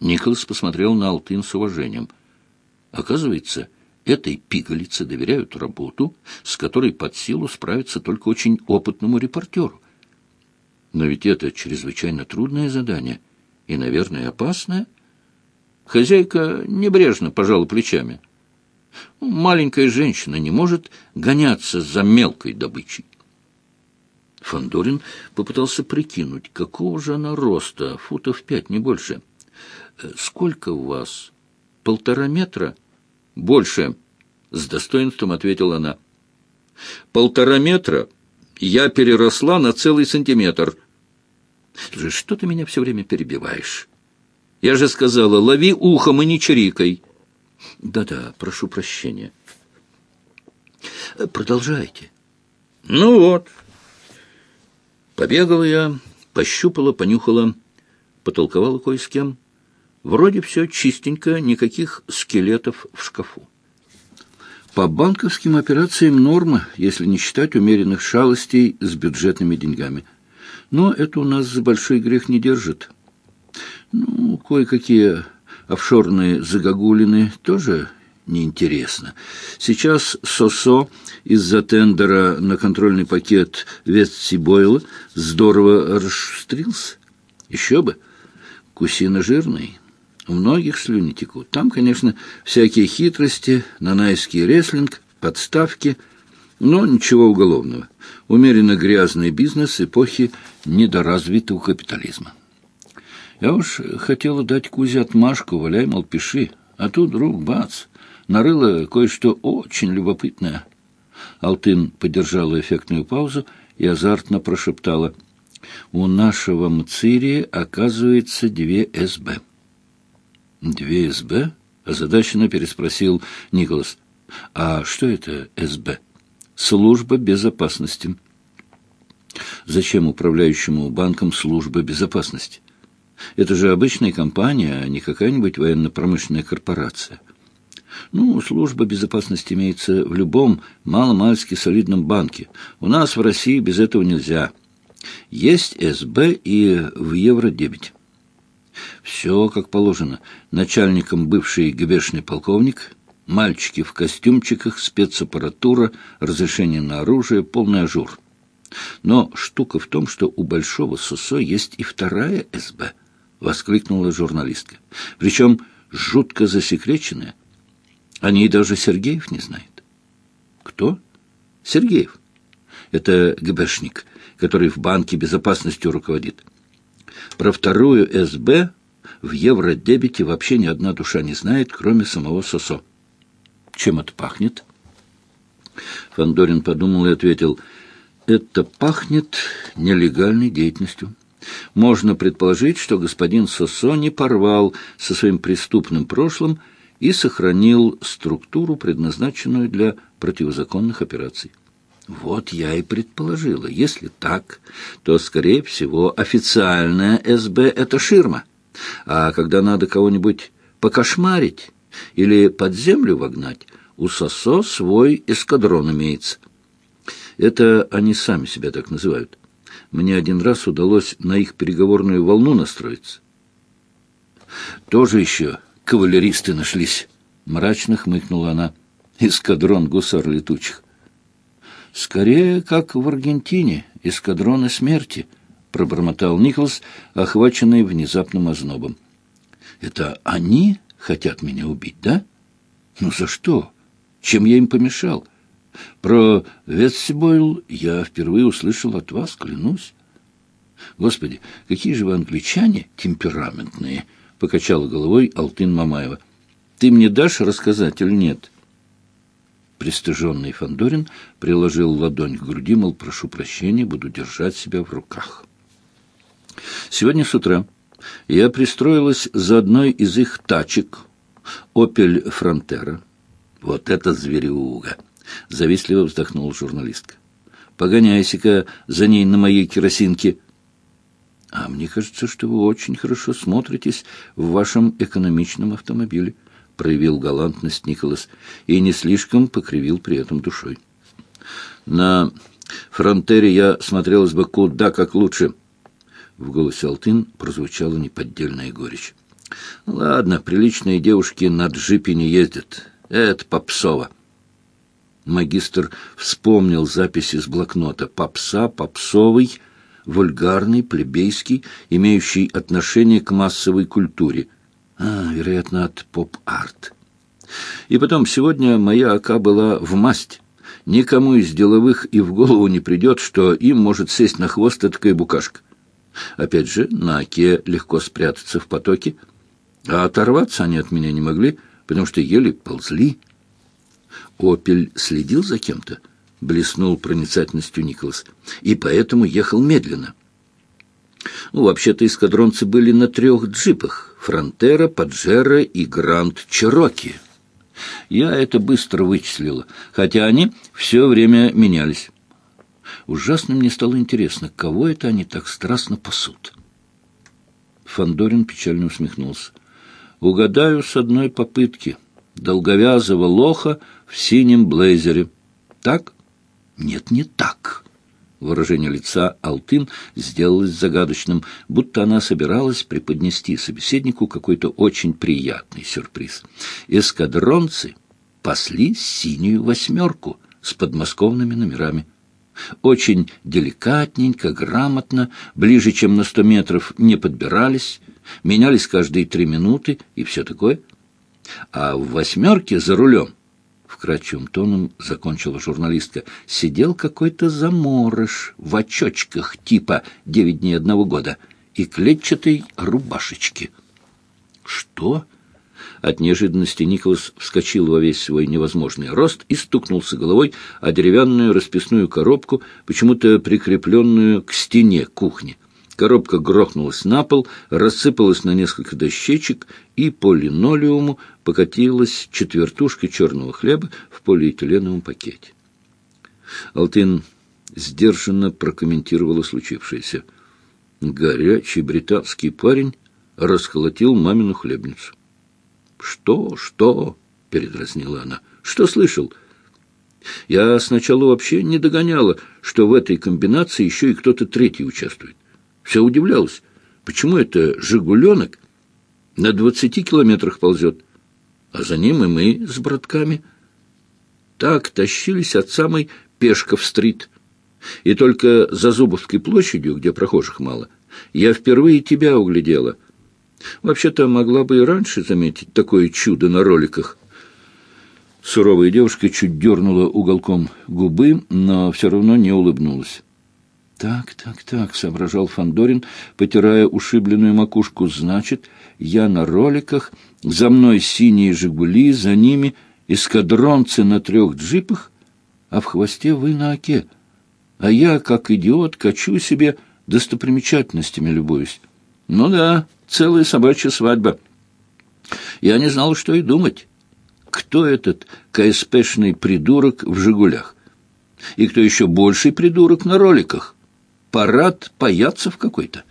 Николас посмотрел на Алтын с уважением. Оказывается, этой пигалице доверяют работу, с которой под силу справиться только очень опытному репортеру. Но ведь это чрезвычайно трудное задание и, наверное, опасное. Хозяйка небрежно пожала плечами. Маленькая женщина не может гоняться за мелкой добычей. Фандорин попытался прикинуть, какого же она роста, футов пять, не больше. «Э, «Сколько у вас? Полтора метра?» «Больше», — с достоинством ответила она. «Полтора метра я переросла на целый сантиметр». «Что ты меня все время перебиваешь?» «Я же сказала, лови ухом и не чирикай». «Да-да, прошу прощения». «Продолжайте». «Ну вот». Побегала я, пощупала, понюхала, потолковала кое с кем. Вроде все чистенько, никаких скелетов в шкафу. По банковским операциям норма, если не считать умеренных шалостей с бюджетными деньгами. Но это у нас за большой грех не держит. Ну, кое-какие офшорные загогулины тоже неинтересно. Сейчас СОСО из-за тендера на контрольный пакет Ветсибойла здорово расшустрился. Еще бы. Кусина жирный. У многих слюни текут. Там, конечно, всякие хитрости, нанайский рестлинг, подставки, но ничего уголовного. Умеренно грязный бизнес эпохи недоразвитого капитализма. Я уж хотела дать Кузе отмашку, валяй, мол, пиши. А тут вдруг бац, нарыла кое-что очень любопытное. Алтын поддержала эффектную паузу и азартно прошептала. «У нашего Мцирии, оказывается, две СБ». «Две СБ?» — озадаченно переспросил Николас. «А что это СБ?» «Служба безопасности». «Зачем управляющему банком служба безопасности?» «Это же обычная компания, а не какая-нибудь военно-промышленная корпорация». Ну, служба безопасности имеется в любом маломальски солидном банке. У нас в России без этого нельзя. Есть СБ и в Евродебете. Все как положено. Начальником бывший ГБшный полковник, мальчики в костюмчиках, спецаппаратура, разрешение на оружие, полный ажур. Но штука в том, что у Большого СОСО есть и вторая СБ, воскликнула журналистка. Причем жутко засекреченная. О ней даже Сергеев не знает. Кто? Сергеев. Это ГБшник, который в банке безопасностью руководит. Про вторую СБ в евродебете вообще ни одна душа не знает, кроме самого Сосо. Чем это пахнет? Фандорин подумал и ответил, это пахнет нелегальной деятельностью. Можно предположить, что господин Сосо не порвал со своим преступным прошлым и сохранил структуру, предназначенную для противозаконных операций. Вот я и предположила. Если так, то, скорее всего, официальная СБ — это ширма. А когда надо кого-нибудь покошмарить или под землю вогнать, у СОСО свой эскадрон имеется. Это они сами себя так называют. Мне один раз удалось на их переговорную волну настроиться. Тоже еще кавалеристы нашлись. Мрачно хмыкнула она. Эскадрон гусар летучих. Скорее, как в Аргентине, эскадроны смерти, пробормотал Николс, охваченный внезапным ознобом. Это они хотят меня убить, да? Ну за что? Чем я им помешал? Про Ветсибойл я впервые услышал от вас, клянусь. Господи, какие же вы англичане темпераментные, покачала головой Алтын Мамаева. Ты мне дашь рассказать или нет? — Пристыженный Фандорин приложил ладонь к груди, мол, прошу прощения, буду держать себя в руках. Сегодня с утра я пристроилась за одной из их тачек, «Опель Фронтера». Вот это зверюга! Завистливо вздохнула журналистка. Погоняйся-ка за ней на моей керосинке. А мне кажется, что вы очень хорошо смотритесь в вашем экономичном автомобиле проявил галантность Николас и не слишком покривил при этом душой. На фронтере я смотрелась бы куда как лучше. В голосе Алтын прозвучала неподдельная горечь. Ладно, приличные девушки на джипе не ездят. Это попсово. Магистр вспомнил запись из блокнота. Попса, попсовый, вульгарный, плебейский, имеющий отношение к массовой культуре. А, вероятно, от поп-арт. И потом, сегодня моя ока была в масть. Никому из деловых и в голову не придет, что им может сесть на хвост такая букашка. Опять же, на оке легко спрятаться в потоке, а оторваться они от меня не могли, потому что еле ползли. «Опель» следил за кем-то, блеснул проницательностью Николас, и поэтому ехал медленно. Ну, вообще-то эскадронцы были на трех джипах — «Фронтера», «Паджеро» и «Гранд Чероки». Я это быстро вычислила, хотя они все время менялись. Ужасно мне стало интересно, кого это они так страстно пасут. Фандорин печально усмехнулся. «Угадаю с одной попытки. Долговязого лоха в синем блейзере. Так? Нет, не так. Выражение лица Алтын сделалось загадочным, будто она собиралась преподнести собеседнику какой-то очень приятный сюрприз. Эскадронцы пасли синюю восьмерку с подмосковными номерами. Очень деликатненько, грамотно, ближе, чем на сто метров, не подбирались, менялись каждые три минуты и все такое. А в восьмерке за рулем вкрадчивым тоном закончила журналистка, сидел какой-то заморыш в очочках типа «девять дней одного года» и клетчатой рубашечке. «Что?» От неожиданности Николас вскочил во весь свой невозможный рост и стукнулся головой о деревянную расписную коробку, почему-то прикрепленную к стене кухни. Коробка грохнулась на пол, рассыпалась на несколько дощечек, и по линолеуму покатилась четвертушка черного хлеба в полиэтиленовом пакете. Алтын сдержанно прокомментировала случившееся. Горячий британский парень расколотил мамину хлебницу. «Что? Что?» — передразнила она. «Что слышал?» Я сначала вообще не догоняла, что в этой комбинации еще и кто-то третий участвует. Все удивлялась, почему это «Жигуленок» на двадцати километрах ползет, а за ним и мы с братками. Так тащились от самой Пешков-стрит. И только за Зубовской площадью, где прохожих мало, я впервые тебя углядела. Вообще-то могла бы и раньше заметить такое чудо на роликах. Суровая девушка чуть дернула уголком губы, но все равно не улыбнулась. «Так, так, так», — соображал Фандорин, потирая ушибленную макушку. «Значит, я на роликах, за мной синие «Жигули», за ними эскадронцы на трех джипах, а в хвосте вы на оке. А я, как идиот, качу себе достопримечательностями любуюсь. Ну да, целая собачья свадьба. Я не знал, что и думать. Кто этот КСПшный придурок в «Жигулях»? И кто еще больший придурок на роликах? Парад паяцев какой-то.